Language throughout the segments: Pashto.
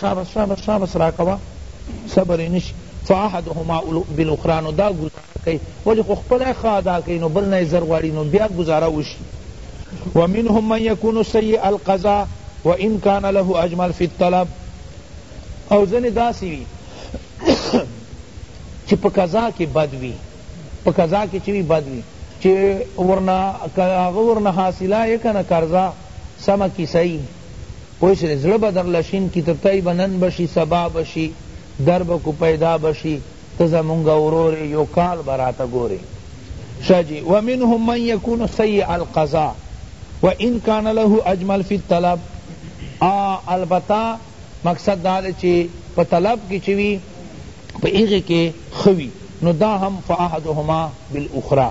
شابس شابس شابس راکوا صبر نشي فاحدهما بالاخرى نو دا گزاره کوي ولی خو خپل ښه ادا کوي نو بل نه زر غواړي نو بیا گزاره وشي ومنهم من يكون سيء القضاء وان كان له اجمل في الطلب او ځنه داسي وي چه په قضا کی بد وی په قضا کی چه وی بد وی چه ورنه که هغه ورنه حاصله یی کنه قرضه سمه کیسه یی پوه شوی زړه به درله شین کی ته تای به نن به شی سبا به شی در به کو پیدا به شی ته زمونږ ورور یی یو کال به راته ګوری شه جی ومنهم من یکون سیع القضا و ان کان له اجمل فی الطلب البته مقصد دا دی چه په طلب کی چه وی په هغې کې ښه وي نو دا هم فاحدهما بالاخری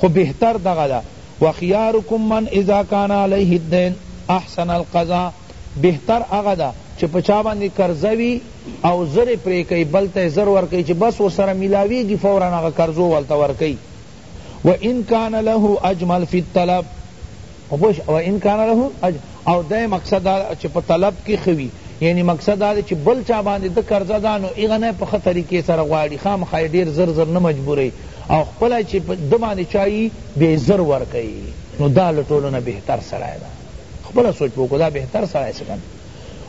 خو بهتر دغه ده وخیارکم من اذا کان علیه الدین احسن القضاء بهتر هغه ده چې په چا باندې قرضه وي او زر یې پرې کوي بل ته یې زر ورکوي چې بس ورسره ملاوېږي فورا هغه قرضو والته ورکوي و ان کان له اجمل فی الطلب خوش و ان کان له اجمل او د مقصد دا چې په طلب کې خوي یعنی مقصد دا چې بل چا باندې د قرضه دا نو ایغه نه په خطرې کې سره غواړي خام خای ډیر زر زر نه مجبورې او خپل چې د باندې چای به زر ور کوي نو دا لټولو نه بهتر سره ده خپل سوچ وکړه دا بهتر سره څنګه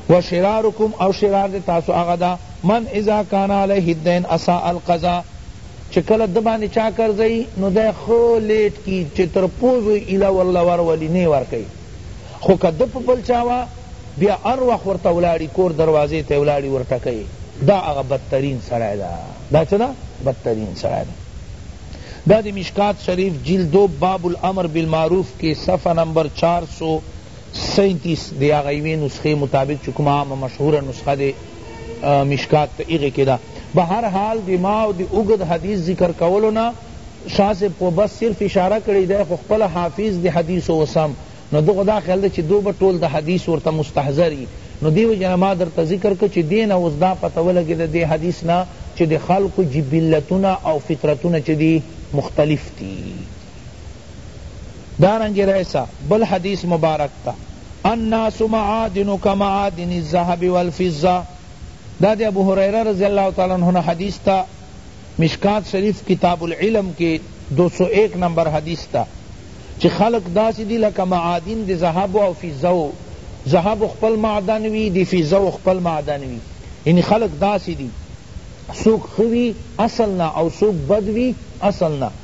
و شرارکم او شرار د تاسو هغه ده من اذا کان علیه الدین اساء القضاء چه کله ده باندې چا قرض یی نو دی ښه لیټ کی چه تر پوزو یی ایله ورله ورولی نی ورکوی خو که ده په بل چا وه بیا هر وخت ورته ولاړی کور دروازی ته ولاړی ورټکه یی دا هغه بدترین سړی ده دا چه ده بدترین سړی ده دا د مشکات شریف جلد دوم باب الامر بالمعروف کی صفحه نمبر چار سو سینتیس دی هغه یوې نسخې مطابق چې کومه عامه مشهوره نسخه د مشکات ته هغې کې ده به هر حال د ما او د اوږد حدیث ذکر کولو نه شاه صاحب خو بس صرف اشاره کړې دی خو خپله حافظ د حدیثو وسم نو ده خو دا خیال ده چې دو به ټول د حدیث ورته مستحضر یي نو دې وجې نه ما درته ذکر کړ چې دې نه اوس دا پته ولګېده دې حدیث نه چې د خلقو جبلتونه او فطرتونه چې دي مختلف دي دارنګ رئیسا بل حدیث مبارک تا الناس معادن کمعادن الذهب والفضه دا دی ابو هریرہ رضی اللہ تعالی عنہ نا حدیث تا مشکات شریف کتاب العلم کی دو سو ایک نمبر حدیث تا چی خلق داسی دی لکه معادن دی ذهب او فضه ذهب خپل معدن وی دی فضه خپل معدن وی یعنی خلق داسی دی سوک ښه وی اصل نا او سوک بد وی اصل نا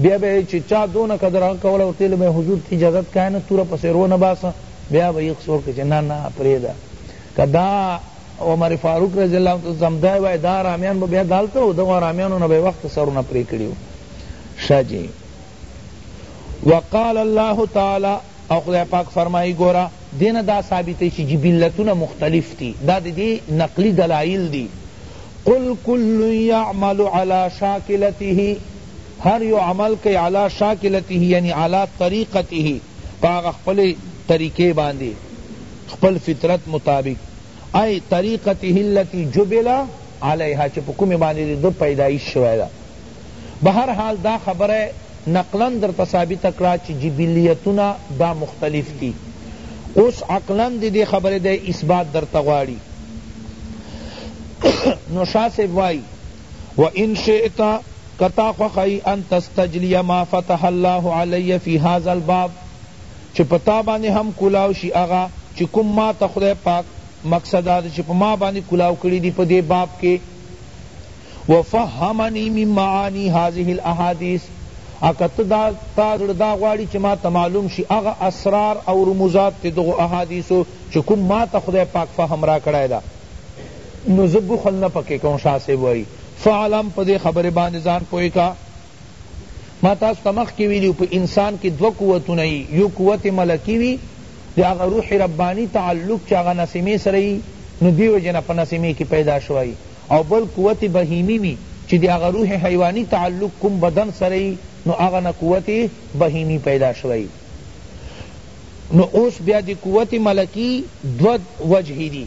بیا به یې چې چا دونه کدرغه کوله او تېله به یې حضور ته اجازت کایه نو توره پسې رو نه باسه بیا به یې خسور کړه چې نه نه پرېږده که دا عمر فاروق رضی الله عنه زمدای وای دا ارامیان به بیا دالته وو دغو ارامیانو نه به یې وخته سرونه پرې کړي وو ښه جي وقال الله تعالی او خدای پاک فرمائی گورا دین دا ثابتی چی جبلتون مختلف تی دا دی نقلی دلائل دی قل کل یعمل علی شاکلته هر یو عمل کئ علی شاکلته یعنی علی طریقته په هغه خپلې طریقې باندې خپل فطرت مطابق ای طریقته التی جبل علیها چه په کومې باندې د ده پیدایش شوې ده بهر حال دا خبره نقلا درته ثابته کړه چه جبلیتونه دا مختلف دي اوس عقلا د دې خبرې د اثبات درته غواړي نو شاه صاحب وایي و ان شئت که تا خوښه یی ان تستجلی ما فتح الله علی فی هذا الباب چی په تا باندی هم کولاو شی هغه چی کوم ما ته خدای پاک مقصد دا ده چی په ما باندی کولاو کړی دی په دی باب کی و فهمنی من معانی هذه الاحادیث او که ته دا تا زړه دا غواړی چی ما ته معلوم شی هغه اسرار او رموزات دی دغو احادیثو چی کوم ما ته خدای پاک فهم راکړای ده نو زه بخل نه پکی کوم شاه صاحب وایی فعلم په دی خبری باندی ځان پوه که ما تاسو ته مخکی ویلی وو په انسان کی دوه قوتونه یی یو قوت ملکی وی د هغه روح ربانی تعلق چی هغه نسیمی سره یی نو دی وجه نه په نسیمی کی پیدا شوی او بل قوت بهیمی وی چی د هغه روح حیوانی تعلق کوم بدن سره یی نو هغه نه قوت بهیمی پیدا شوی نو اوس بیا د قوت ملکی دوه وجهی دی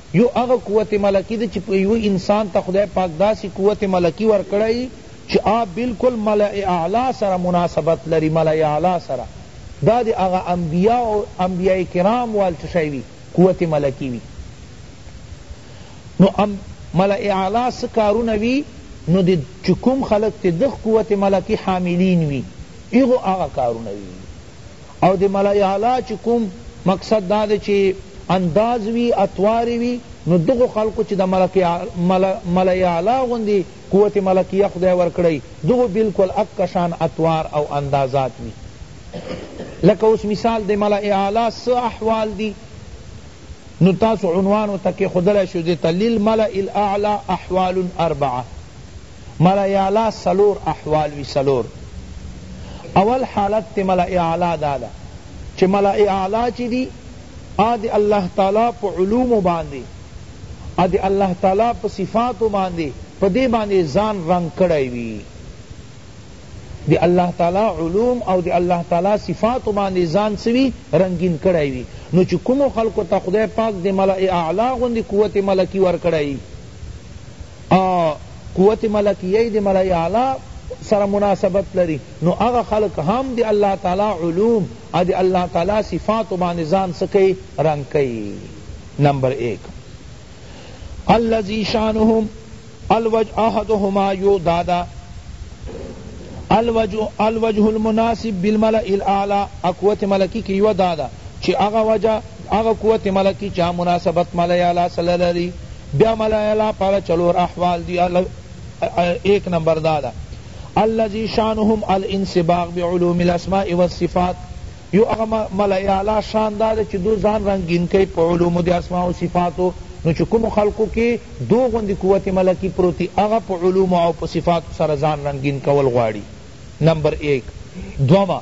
یو هغه قوت ملکی ده چی یوه انسان ته خدای پاک داسی قوت ملکی ورکړی چی هغه بلکل ملأ اعلی سره مناسبت لری ملأ اعلی سره دا دی هغه انبیاء او انبیاء کرام وال چه شی وی قوت ملکی وی نو ملأ اعلی څه کارونه وی نو دی چه کوم خلق تی دخ قوت ملکی حاملین وی هغو هغه کارونه وی او د ملای اعلی چی کوم مقصد دا دی چی انداز وی اطوار وی نو دغو خلقو چی د ملای اعلی غوندی قوت ملکیه خدای ورکړی دغو بلکل اک شان اطوار او اندازات وی لکه اوس مثال د ملای اعلی څه احوال دی نو تاسو عنوان ورته کیښودلای شو ځی ته للملای الاعلی احوال اربعه ملا اعلی څلور احوال وی څلور اول حالت ته ملا اعلی دا ده چه ملا اعلی چه دی آ دی الله تعالی په علومو باندی آ دی الله تعالی په صفاتو باندی په دی باندی ځان رنګ کړی وی دی الله تعالی علوم او دی الله تعالی صفاتو باندی ځان سوی رنگین کړی وی نو چه کومو خلقو ته خدای پاک دی ملا اعلی غوندی قوت ملکی ورکړی او قوت ملکیه د ملائ اعلی سره مناسبت لری نو هغه خلق هم د الله تعالی علوم او د الله تعالی صفاتو باندی ځان څه کئی رنګ کئی نمبر ایک الذی شانهم الوجه احدهما یو دادا الوجه الوجه المناسب بالملئ الاعلی اقوت ملکی کی یو دادا چی اغا وجه هغه قوت ملکی چه مناسبت ملای اعلی سره لری بیا ملای اعلی پاره څلور احوال دی ایک نمبر داده الذی شانهم الانسباغ بعلوم الاسماء والصفات یو هغه ملای اعلی شان داده چه دو ځان رنګین کړی په علوم د اسماء او صفاتو نو چه کومو خلقو کی دو غوندی قوت ملکی پروت دی هغه په علومو او په صفاتو سره ځان رنګین کول غواړی نمبر ایک دوه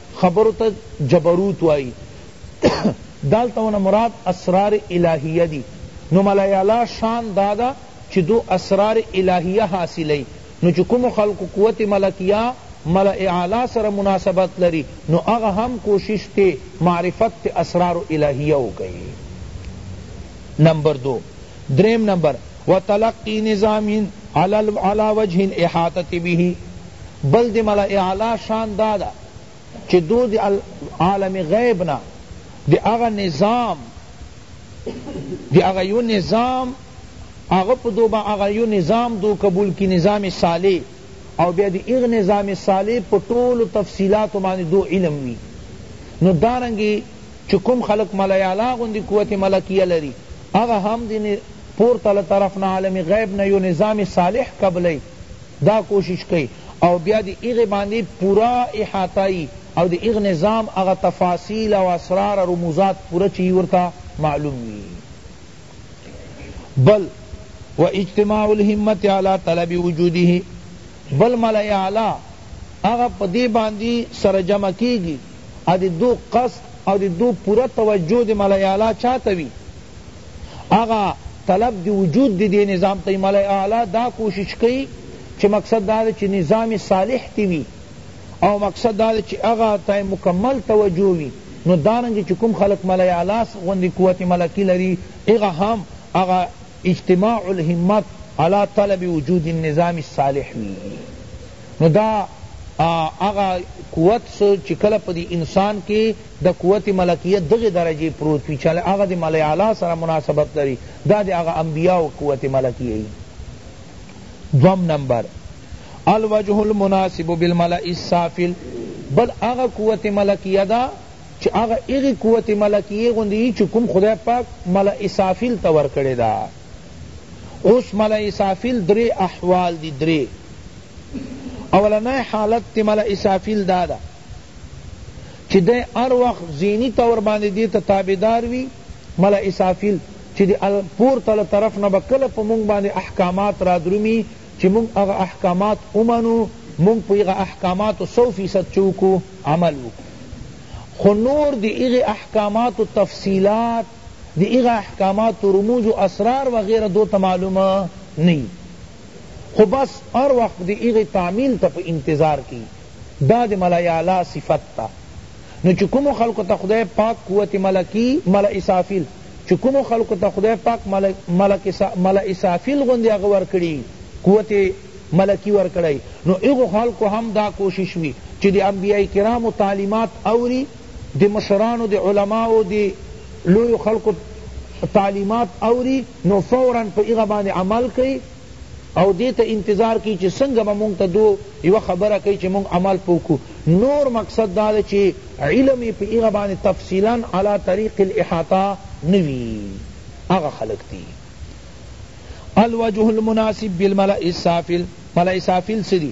خبرو ته جبروت وائی دالته اونه مراد اسرار الہیه دی نو ملایالا شان داده چی دو اسرار الہیه حاصلئی نو چی کومو خلقو قوت ملکیه ملائ اعلی سره مناسبت لری نو هغه هم کوشش تی معرفت تی اسرار الہیه وکړی نمبر دو دریم نمبر وتلقی نظامی علی وجه الاحاطة به بل د ملا اعلی شان دا ده چی دو د عالم غیب نه د هغه نظام د هغه یو نظام هغه په دو با هغه یو نظام دو قبول کی نظام صالح او بیا د هغه نظام صالح په ټولو تفصیلاتو باندې دو علم وی نو دارنګه چه کوم خلق ملائ اعلی غوندی قوت ملکیه لری هغه هم دین پورته له طرف نه عالم غیب نه یو نظام صالح قبلی دا کوشش کئی او بیا د هغه باندی پورا احاطه یی او د هغه نظام هغه تفاصیل او اسرار رموزات پورا چه یی ورته معلوم وی بل و اجتماع الهمت علی طلب وجوده بل ملائ اعلی هغه په دی باندی سره جمع کیږی ا د دو قصد او د دو پوره توجه د ملائ اعلی چا ته وی هغه طلب د وجود د دی نظام ته ملائ اعلی دا کوشش کئی چی مقصد دا دی چی نظام صالح تی وی او مقصد دا دی چی هغه ته مکمل توجه وی نو دارنګه چی کوم خلق ملائ اعلی غوندی قوت ملکی لری هغه هم هغه اجتماع الهمت علی طلب وجود النظام الصالح وی نو دا هغه قوت سو چی کله په دی انسان کی د قوت ملکیه دغی درجی پروت وی چی هغه د ملائ اعلی سره مناسبت لری دا د هغه انبیاءو قوت ملکیه یی دوهم نمبر الوجه المناسب بالملئ السافل بل هغه قوت ملکیه ده چی هغه هغی قوت ملکیه غوندی یی چی کوم خدای پاک ملئ سافل ته ورکړی ده اوس ملا اسرافیل درې احوال دي درې اولنی حالت تی ملا اسرافیل دا ده چی دی هر وخت ذهنی طور باندې دی ته تابعدار وی ملا اسرافیل چی دی پورته له طرف نه به کله په مونږ باندې احکامات رادرومی چی مونږ هغه احکامات ومنو مونږ په هغه احکاماتو سو فیصد چوکو عمل وکړو خو نور دی هغه احکاماتو تفصیلات دی هغه احکاماتو رموز و اسرار وغیره دوئ ته معلوم نه وی خو بس هر وخت دی هغی تعمیل ته په انتظار کی دا د ملائ اعلی صفت ده نو چی کومو خلقو ته خدای پاک قوت ملکی، ملئ اسافیل، چی کومو خلقو ته خدای پاک ملک، ملئ اسافیل، غوندی هغه ورکړی وی قوت ملکی ورکړی نو هغو خلقو هم دا کوشش وی چی د انبیاء کرامو تعلیمات اوری د مشرانو د علماؤ د لویو خلقو تعلیمات اوری نو فورا په هغه باندې عمل کړئ او دې ته انتظار کړئ چې څنګه به مونږ ته دو یوه خبره کوي چې مونږ عمل په وکړو نور مقصد دا ده چې علم یې په هغه باندې تفصیلا علی طریق الاحاطه نه وي هغه خلق دي الوجه المناسب بالملأ السافل ملأ سافل څه دي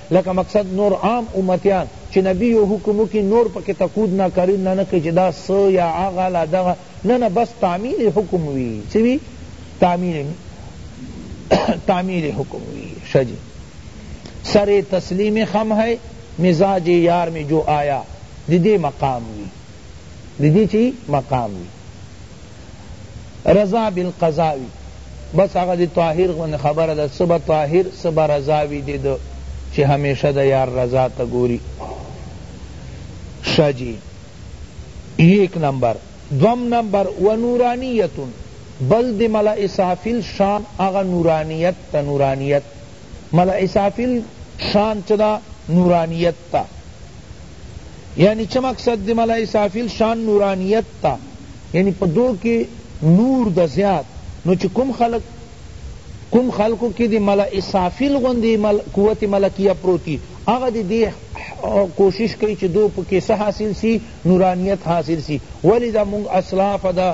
لکه مقصد نور عام امتیان چی نبی یو حکم وکی نور پکی تقود نا کرید نا نکی چی دا څه یا هغه لا دغه نه نه بس تعمیل حکم وی څه وی تعمیل تعمیل حکم وی شه جی سر تسلیم خم ہے مزاج یار میں جو آیا دی دی مقام وی دی دی چی مقام وی رضا بالقضا وی بس هغه دی طاهر غوند خبره ده څه به طاهر څه به رضا وی دی ده چی همیشه د یار رضا ته ګوری شه جی یک نمبر دوم نمبر و نورانیت بل دی ملا اسرافیل شان هغه نورانیت ته نورانیت ملا اسرافیل شان چه ده نورانیت ته یعنی چه مقصد دی ملا اسافیل شان نورانیت تا یعنی په دو کی نور د زیاد نو چه کوم خلق کوم خلقو کې د ملا اسافیل غوندې مل قوت ملکیه پروتی هغه د دې کوشش کوي چې دو پکې څه حاصل سی نورانیت حاصل سی ولی دا مونږ اسلاف دا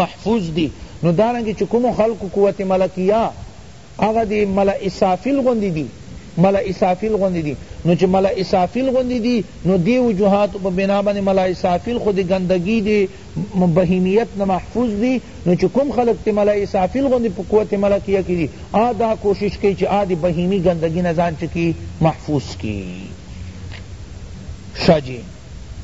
محفوظ دي نو دارنګه چه کومو خلقو قوت ملکیه هغه دی ملا اسافیل غوندی دی ملا اسافیل غوندی دی نو چه ملا اسافیل غوندی دی نو دی وجوهاتو په بنا باندې ملا اسافیل خو دی ګندګی دی بهیمیت نه محفوظ دی نو چه کوم خلق تی ملا اسافیل غوندی په قوت ملکیه کی دی آ دا کوشش کئی چه آ دی بهیمی ګندګی نه ځان چکی محفوظ کی شا جی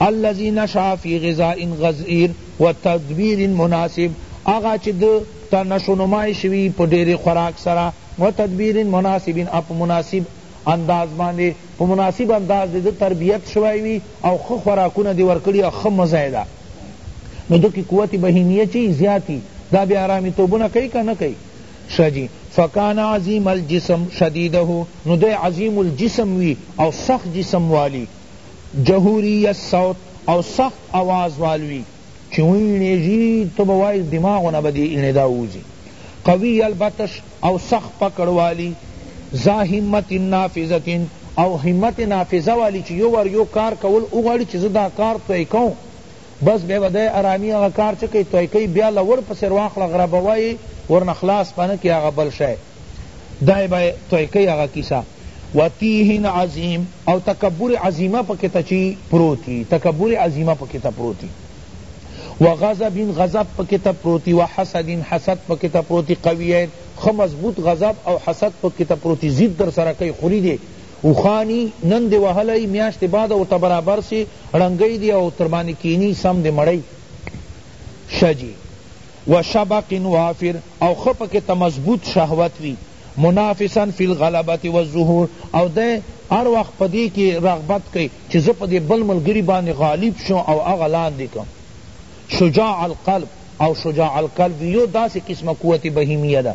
الذی نشأ فی غذاء غزیر و تدبیر مناسب هغه چه ده ته نشونما شوی په ډیری خوراک سره و تدبیر مناسب او په مناسب انداز باندی په مناسب انداز دی ده تربیت شوی وی او ښه خوراکونه دی ورکړی او ښه مزه یې ده نو ده کی قوت بهیمیه چی زیات وی دا بیا آرامیتوبونه کئی که نه کئی شه جی فکان عظیم الجسم شدیده نو دی عظیم الجسم وی او سخت جسم والی جهوریت صوت او سخت آواز والوی چی وینی ژی ته به وای دماغو نه به دی اینی دا ووزی قوی البطش او سخت پکړ والی ذا همت نافذة او همت نافذة والی چی یو وار یو کار کول وغواړی چی زه دا کار توی کوم بس بیا به دی ارامی هغه کار چه کئی توی کئی بیا له ورپسی رواخله غربوه یی ورنه خلاص به نه کی هغه بل شی دای بای توی کئی اغا کیسا وتیه عظیم او تکبر عظیمہ پکی تا چی پروتی تکبر عظیمہ پکی تا پروتی وغضب غضب پکی تا پروتی وحسد حسد پکی تا پروتی قویین خو مضبوط غضب او حسد پکی تا پروتی ضد در سره کئی خوری دی اوخانی نن دی وهلی میاشت بعد ورته برابر سی ړنګی دی او تر باندی کینی سم دی مړی شجی و شبق وافر او ښه پکې ته مضبوط شهوت وي منافسا فی الغلبة والظهور او دی هر وخت په دې کې رغبت کوي چې زه په دې بل ملګري باندې غالب شم او هغه لاندې کړم شجاع القلب او شجاع القلب وي یو داسې قسمه قوت بهیمیه ده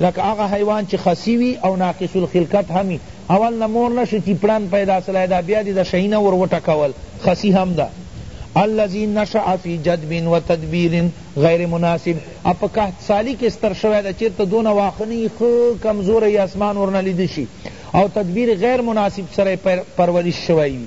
لکه هغه حیوان چی خسی وی او ناقص الخلقت هم وی اول نه مور نه شو چی پړن پیدا سلای دا بیا دی د شی نه ور وټکول خسی هم ده الذی نشأ فی جدب و تدبیر غیر مناسب ا په کهت سالی کی ستر شوی ده چیرته دونه واخه نه یی ښه کمزوری اسمان ورنه لیده شی او تدبیر غیر مناسب سره پرورش شوی وی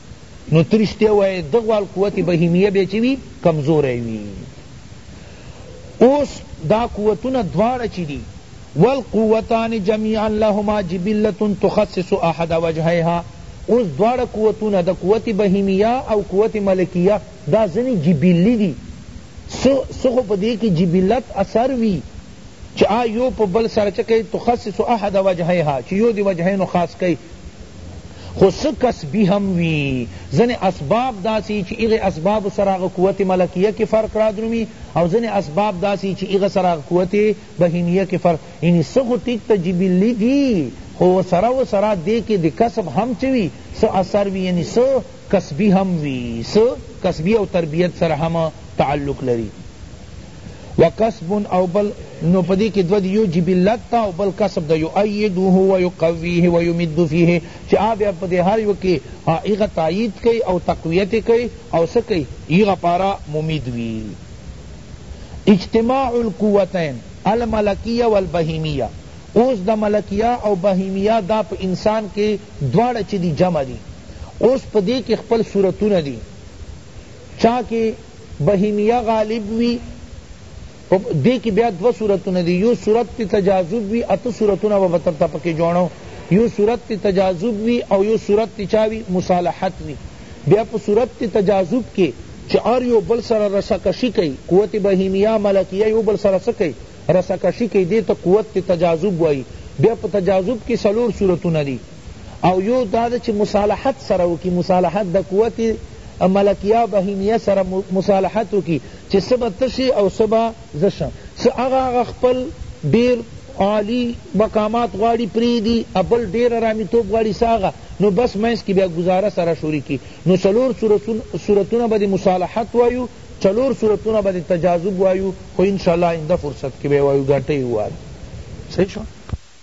نو ته رشتیا وایې د غوال قوت بهیمیه به چی وی کمزوری وی اوس دا قوتونه دواړه چی دی والقوتان جميعا لهما جبلت تخصص احد وجهيها اوس دواړه قوتونه د قوت بهیمیه او قوت ملکیه دا ځنی جبلی دی سو سو په دې کې جبلت اثر وی چه آ يو په بل سره چه کئ تخصص احد وجهيها چه يو دي وجهينو خاص کئ خو څه کسبي هم وي ځني اسباب داسي چه هغه اسبابو سره هغه قوت ملکيه کي فرق رادرومي او ځني اسباب داسي چه هغه سره هغه قوت بهيميه کي فرق يعني څه خو ټيک ته جبلي دي خو سره و سره دي کي د کسب هم چه وي څه اثر وي يعني څه کسبي هم وي څه کسبي او تربيت سره هم تعلق لري و کسب او بل نو په دې کې دوه دي یو جبلت ده او بل کسب ده یؤیده و یقویه و یمد فیه چې هغه بیا په دې هر یو کې هغه تایید کوي او تقویت یې کوي او څه کوي هغه لپاره ممید وي اجتماع القوتین الملکیه والبهیمیه اوس د ملکیه او بهیمیه دا په انسان کې دواړه چې دي جمع دي اوس په دې کې خپل صورتونه دي چا کی بهیمیه غالب وی په دی کی بیا دوه صورتونه دی یو صورت تی تجاذب وی اته صورتونه به به درته پکی جوړو یو صورت تی تجاذب وی او یو صورت تی چا وی مصالحت وی بیا په صورت تی تجاذب کی چی هر یو بل سره رسه کشی کئی قوت بهیمیه ملکیه یو بل سره څه کئی رسه کشی کئی دی ته قوت تی تجاذب وایی بیا په تجاذب کی څلور صورتونه دی او یو دا ده چی مصالحت سره وکی مصالحت د قوت ملکیه بهینیه سره مصالحت وکی چی څه به ته شی او څه به زه شم څه هغه هغه خپل ډیر عالی مقامات غواړی پریږدی او بل ډیر ارامی توب غواړی څه هغه نو بس منځ کی بیا ګذاره سره شروع کی نو څلور صورتونه به دی مصالحت وایو څلور صورتونه به دی تجاذب وایو خو ان شاءالله آینده فرصت کی به یې وایو ګټه یې وواره صحیح شوه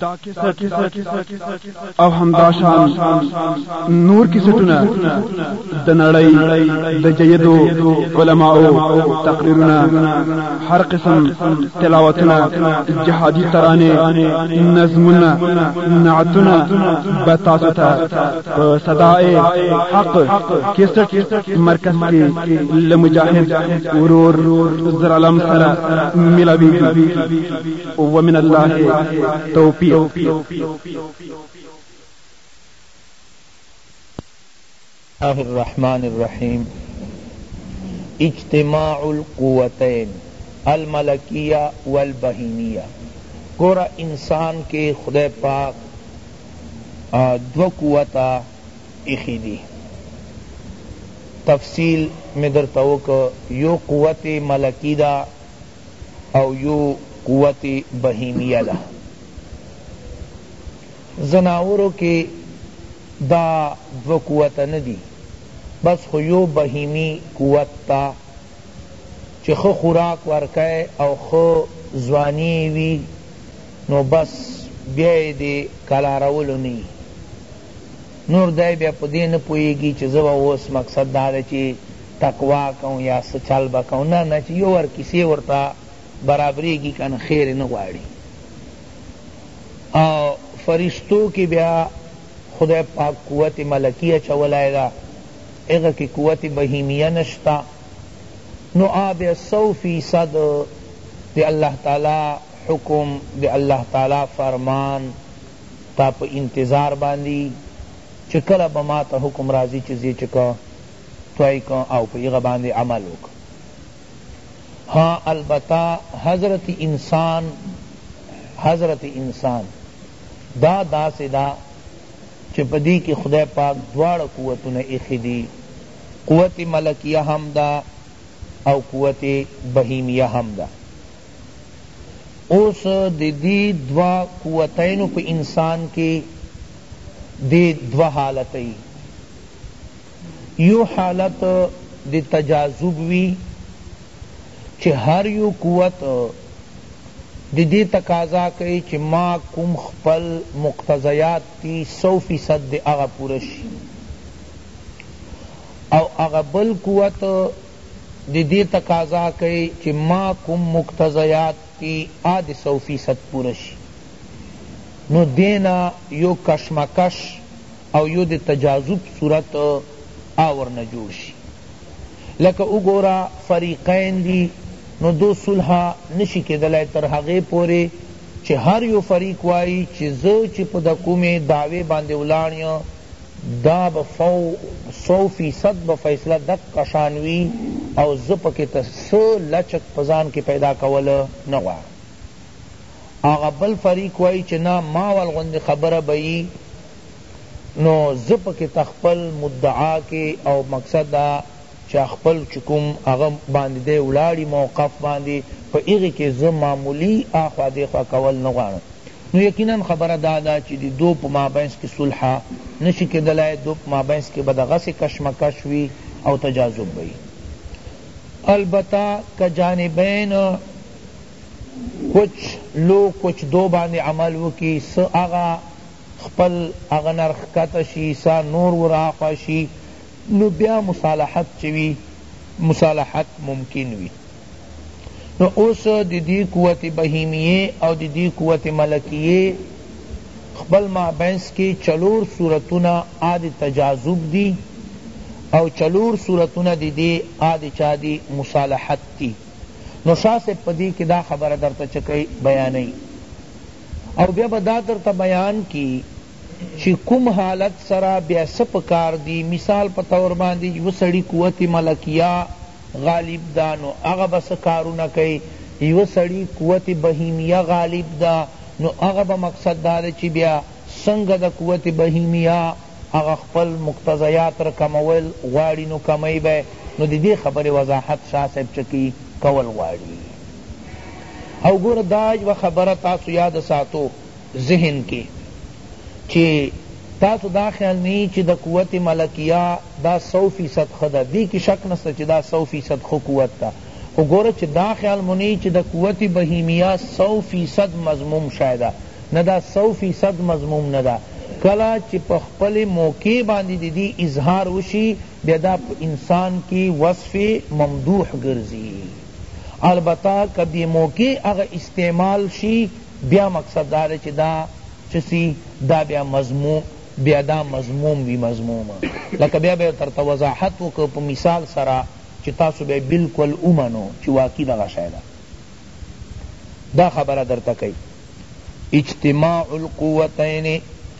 دا کیسټ او همداشان نور کیسټونه د نړۍ د جیدو علماو تقریرونه هر قسم تلاوتونه جهادي ترانه نظمونه نعتونه به تاسو ته صداي حق کیسټ مرکز کې لمجاهد ورور زرالم سره ملاوي هو من الله توفیق الله الرحمن الرحیم اجتماع القوتین الملکیہ والبہیمیہ گورا انسان کے خدای پاک دو قوتا اخی دی تفصیل میں درتوک یو قوت ملکی دا او یو قوت بهیمیه ده ځناورو کې دا دوه قوته نه دي بس خو یو بهیمی قوت ته چې ښه خوراک ورکړی او ښه ځواني یې وي نو بس بیا یې د کلارولو نه وي نور دی بیا په دې نه پوهېږي چې زه به اوس مقصد دا دی چې تقوا کوم یا څه چل به کوم نه نه چی یو وار کیسه ورته برابریږی کنه خیر نه غواړی او فرشتو کی بیا خدای پاک قوت ملکی اچولای دا هغه کی قوت بهیمیه نشتا نو آ بیا سو فیصد دی الله تعالی حکم دی الله تعالی فرمان تا په انتظار باندی چی کله به ما ته حکم راځی چی زی چکه طی کړ او په هغه باندې عمل وکړ ها البته حضرت انسان حضرت انسان دا داسې ده دا چې په دې کې خدای پاک دواړه قوتونه ایښي دي قوت ملکیه هم ده او قوت بهیمیه هم ده اوس د دې دوا قوتینو په انسان کې دې دوا حالتۍ يو حالت د تجاذب وي چې هر يو قوت د دې تقاضا کوي چې ما کوم خپل مقتضيات دي سو فيصد دې هغه پوره شي او هغه بل قوت د دې تقاضا کوي چې ما کوم مقتضيات دي هغه دې سو فيصد پوره شي نو دې نه يو کشمکش او يو د تجاذب صورت آ ورنه جوړ شي لکه وګوره فريقين دي نو دو صلح نشي کيدلاي تر هغه پوري چي هر يو فريق وايي چي زه چي په د کومي دعوي باندي ولاړ یم دا به فو سو فيصد به فيصله دقه شان وي او زه پکي ته څه لچک په ځان کي پيدا کول نه غواړم هغه بل فريق وايي چي نه ما ول غوندي خبره به يي نو زه پکې تخپل مدعا کې او مقصد دا چا خپل چې کوم هغه باندې دی ولاړی موقف باندې په هغې کې زه معمولي اخوا دیخوا کول نه غواړم نو یقینا خبره دا ده چې د دو په مابینس کې صلح نه شي کېدلای دو په مابینس کې به دغسې کشمکش وي او تجاذب به وي البته که جانبین کچ لو کچ دو باندې عمل وکړي څه هغه خپل هغه نر ښکته شي سا نور ورهاخوا شي نو بیا مصالحت چه وي مصالحت ممکن وي نو اوس د دې قوت بهیمیه او د دې قوت ملکیه خپل مابینس کې چلور صورتونه آ د تجاذب دي او چلور صورتونه د دې آ د چا دي مصالحت دي نو شاه صاحب په دې کې دا خبره درته چه کئ بیانوي. او بیا به دا درته بیان کی چی کوم حالت سره بیا څه پکار دی مثال په طور باندی یو سړی قوت ملکیه غالب ده نو هغه به څه کارونه کئ یو سړی قوت بهیمیه غالب ده نو هغه به مقصد دا ده چی بیا څنګه د قوت بهیمیه هغه خپل مقتضیات رقمول غواړی نو کمئ به نو ددی خبری وضاحت شاه صاحب چکی کول غواړی. او ګوره دا یوه خبره تاسو یاده ساتو ذهن کې چې تاسو دا خیال نه چې د قوت ملکیه دا سو فیصد ښه ده دې کې شک نشته چې دا سو فیصد ښه قوت ده خو ګوره چې دا خیال مو نه چې د قوت بهیمیه سو فیصد مضموم شوی ده نه دا سو فیصد مضموم نه ده کله چې په خپل موقع باندې د دې اظهار وشي بیا دا په انسان کی وصف ممدوح ګرځی البته که بی موقع هغه استعمال شی بیا مقصد دا ده چی دا چه سی دا بیا مذموم بیا دا مذموم وی مذموم لکه بیا به درته وضاحت وکړو په مثال سره چی تاسو به بلکل ومنو چی واقعی دغه شی ده دا خبره درته کئی اجتماع القوتین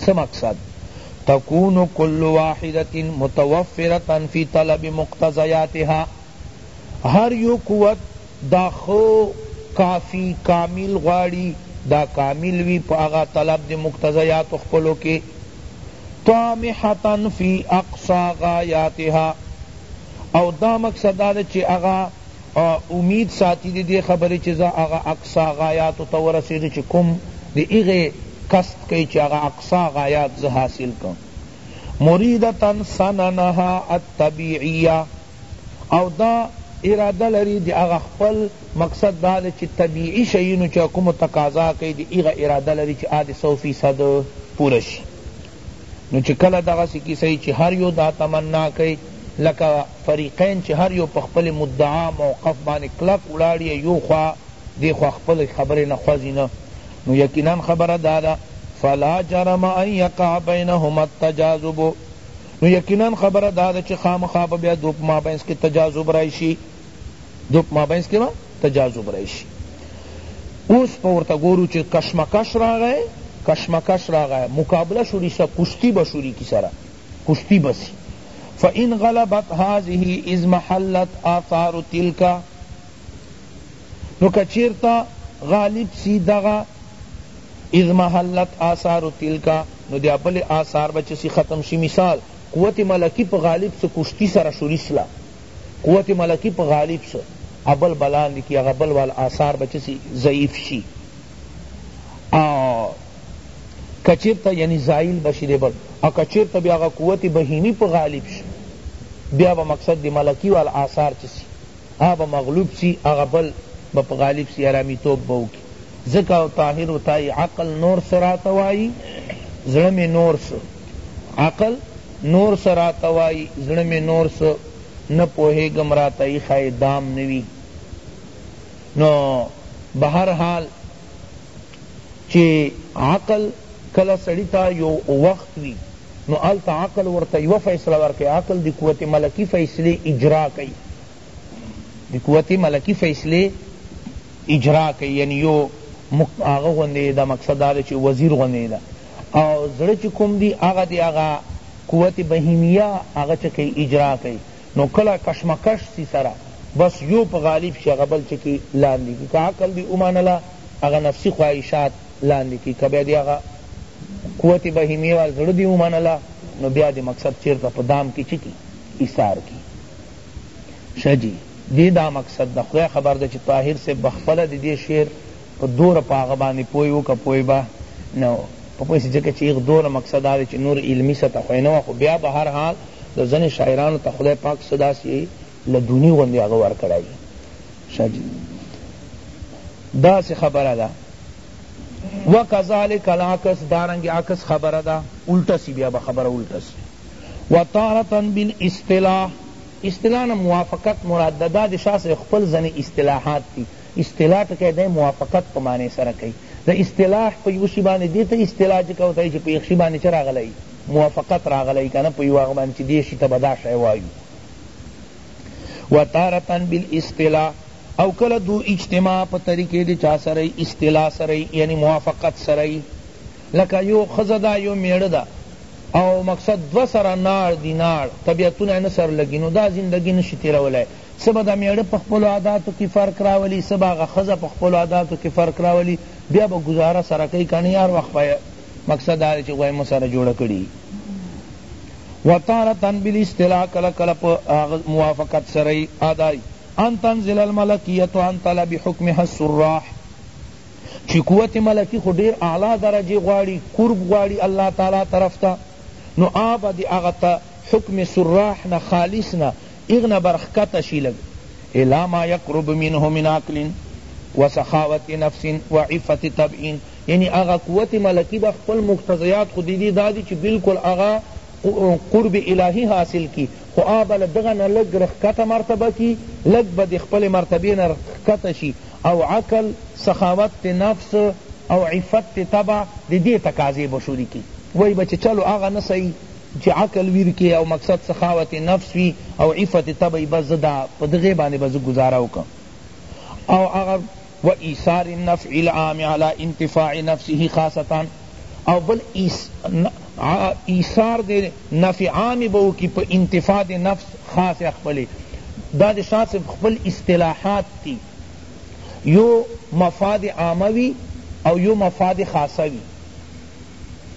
څه مقصد تکون کل واحدة متوفرة فی طلب مقتضیاتها هر یو قوت دا خو کافی کامل غواړي دا کامل وي په هغه طلب د مقتضیاتو خپلو کې طامحة فی اقصی غایاتها او دا مقصد دا چې هغه او امید ساتی د دې خبرې چې زه هغه اقصی غایاتو ته ورسېږم چې کوم د هغې قصد کوي چې هغه اقصی غایات زه حاصل کړم مریدة سننها الطبیعیة او دا اراده لري د هغه خپل مقصد دا دی چې طبیعي شیونو چې کومو تقاضا کوي د هغه اراده لري چې هغه دې سو فیصد پوره شي نو چی کله دغسی کیسه یی چی هر یو دا تمنا کئی لکه فریقین چی هر یو په خپل مدعا موقف باندی کلک ولاړ یی یو خوا دی خوا خپل خبری نه خوځی نه نو یقینا خبره داده فلا جرم ان یقع بینهما التجاذب نو یقینا خبره داده چی خامخا به بیا دوپ مابینس کی تجاذب راشی دوپ مابینس کی به ته جاذب راشي اوس په ورته ګورو چه کشمکش راغی کشمکش راغی مقابله شروع سه کشتی به شروع کی سره کشتی بسی فان غلبت هذه اضمحلت آثار تلک نو که چیرته غالب سی دغه اضمحلت آثار تلک نو دیا بل آثار بچسی ختم شی مثال قوت ملکی په غالب سه کشتی سره شروع سلا قوت ملکی په غالب سو ابل بلاندی کی اغا بل وال آثار به چه سی ضعیف شی او که چرته یعنی زائل بشی دی بل او که چرته بیا اغا قوت بهیمی په غالب شو بیا به مقصد دی ملکی وال آثار چه سی آبا مغلوب سی اغا بل به په غالب سی ارامی توب به ځکه او طاهر و تائی عقل نور څه راته وائی زړه می نور څه عقل نور څه راته وائی زړه می نور څه نه پوهیږم راته ایښی دام نه وی نو بهر حال چی عقل کله سړی ته یو وخت وی نو هلته عقل ورته یوه فیصله ورکوی عقل د قوت ملکی فیصلی اجرا کئی د قوت ملکی فیصلې اجرا کوي یعنی یو هغه غوندې دا مقصد دا چې وزیر غوندې ده او زړه چې کوم دی هغه دی هغه قوت بهیمیه هغه چې کوي اجرا کوي نو کله کشمکش سی سره بس یو په غالب شي هغه بل چې کی لاندې کی که عقل دی ومنله هغه نفسي خواهشات لاندې کی که بیا دی هغه قوت بهیمیه وال زړه دی ومنله نو بیا دی مقصد چیرته په دام کی چی کی ایثار کی شه جی دی دا مقصد ده خدای خبر ده چی طاهر صیب به خپله د دی شعر په دوره په هغه باندی پوه وو که پوه به نه وو په پسی ځکه چی هغه دوره مقصد دا ده چی نور علمی سطح خو یې نه وه خو بیا به هر حال د ځنی شاعرانو ته خدای پاک څه داسی لدونی غوندی هغه ورکړی وی شه جی داسی خبره ده وکذالک العکس دارنګه عکس خبره ده الټه سی بیا به خبره الټه سی و تارة بالاصطلاح اصطلاح نه موافقت مراد ده دا د شاه صاحب خپل ځنی اصطلاحات دی اصطلاح ټکی دی موافقت په معنی سره کئی د اصطلاح په یوه شی باندی دی ته اصطلاح ځکه ورته وایی چی په یو شی باندی چه راغلی موافقت راغلی کنه په یوه هغه باندی چی دی شی ته به دا شی وایو و تارة بالاصطلاح او کله دو اجتماع په طریقه دی چا سره اصطلاح سره یعنی موافقت سره لکه یو ښځه ده یو میړه ده او مقصد دوه سره ناړ دي ناړ طبیعتونه یې نه سره لګي نو دا زندګي نه شي تېرولای څه به دا مېړه په خپلو عاداتو کي فرق راولي څه به هغه ښځه په خپلو عاداتو کي فرق راولي بیا به ګذاره سره کوي کنه یار وخت به یې مقصد دا دی چي غویمه سره جوړه کړي و تارة بالاصطلاح کله کله په موافقت سره یې ادای ان تنزل الملکیة عن طلب حکمها الصراح چی قوت ملکی خو ډیر اعلی درجه غواړی قرب غواړی الله تعالی طرف ته نو آب دی هغه ته حکم صراح نه خالص نه هغه نه بر ښکته شی لږ الی ما یقرب منه من عقل وسخاوت نفس وعفت طبع یعنی هغه قوت ملکی به خپل مقتضیات خو دی دی دادی چی بلکل هغه قرب الهی حاصل کی خو هغه به له دغه نه لږ را ښکته مرتبه کی لږ به د خپلې مرتبې نه ښکته شي او عقل، سخاوت تی نفس او عفت تی طبع د دې تقاضې به شروع کړي وایی به چې چلو هغه نه سهي چې عقل وي رکې او مقصد سخاوت نفس وي او عفت طبع وي بس زه دا په دغې باندې به زه ګذاره وکړم او هغه و ایثار النفع العام علی انتفاع نفسه خاصتا او بل ایثار دے نفع عام به وکی پا انتفاع دے نفس خاص خپل دا دے شاہ صاحب خپل اصطلاحات دی یو مفاد عامہ وی او یو مفاد خاصہ وی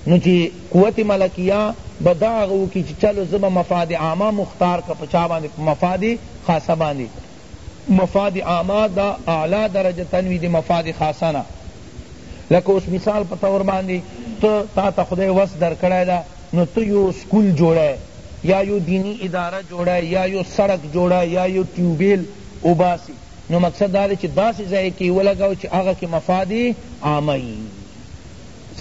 نو چی قوت ملکیہ با دا غو کی چی چلو زبا مفاد عامہ مختار کا پچا باندی پا مفاد خاصہ باندی مفاد عامه دا اعلی درجه تنوی دی مفاد خاصه نه لکه اوس مثال په طور باندې ته تا ته خدای وس درکړی ده نو ته یو سکول جوړی یا یو دینی اداره جوړی یا یو سړک جوړی یا یو ټیوبیل اوباسی نو مقصد دا دی چې داسې ځای کې ولګوه چې هغه کې مفاد عامه وي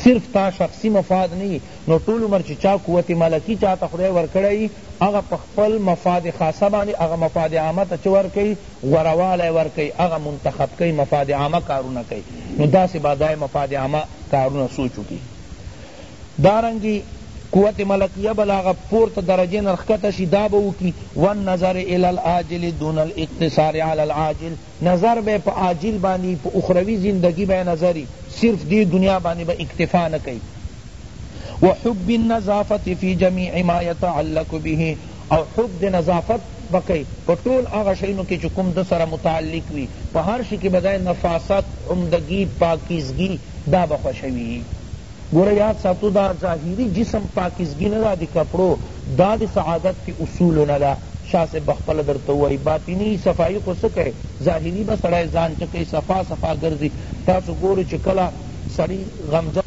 صرف تا شخصی مفاد نه نو ټول عمر چی چا قوت ملکی چاته خدای ورکړی یی هغه په خپل مفاد خاصه باندی هغه مفاد عامه ته چه ورکوی غوره والی ورکوی هغه منتخب کوی مفاد عامه کارونه کوی نو داسی به دای مفاد عامه کارونه سوچ وکی دارنګی قوت ملکیه به له هغه پورته درجی نه ښکته شی دا به وکی والنظر الی العاجل دون الاقتصار علی العاجل نظر به په عاجل باندی په اخروی زندګی به نظر وی صرف دی دنیا باندی به اکتفا نه کئی وحب النظافة فی جمیع ما یتعلق به او حب د نظافت به کئی په ټول هغه شئینو کی چی کوم ده سره متعلق وی په هر شی کی به ده نفاست عمدگی پاکیزگی دا به خوښوی ګوره یاد ساتو دا ظاهری جسم پاکیزګی نه ده د کپړو دا د سعادت د اصولو نه ده شاه صاحب به خپله درته ووایی باطنی صفایی خو څه کئ ظاهری به سړی ځان چه کئ صفا صفا ګرځی تاسو ګورئ چه کله سړی غمجن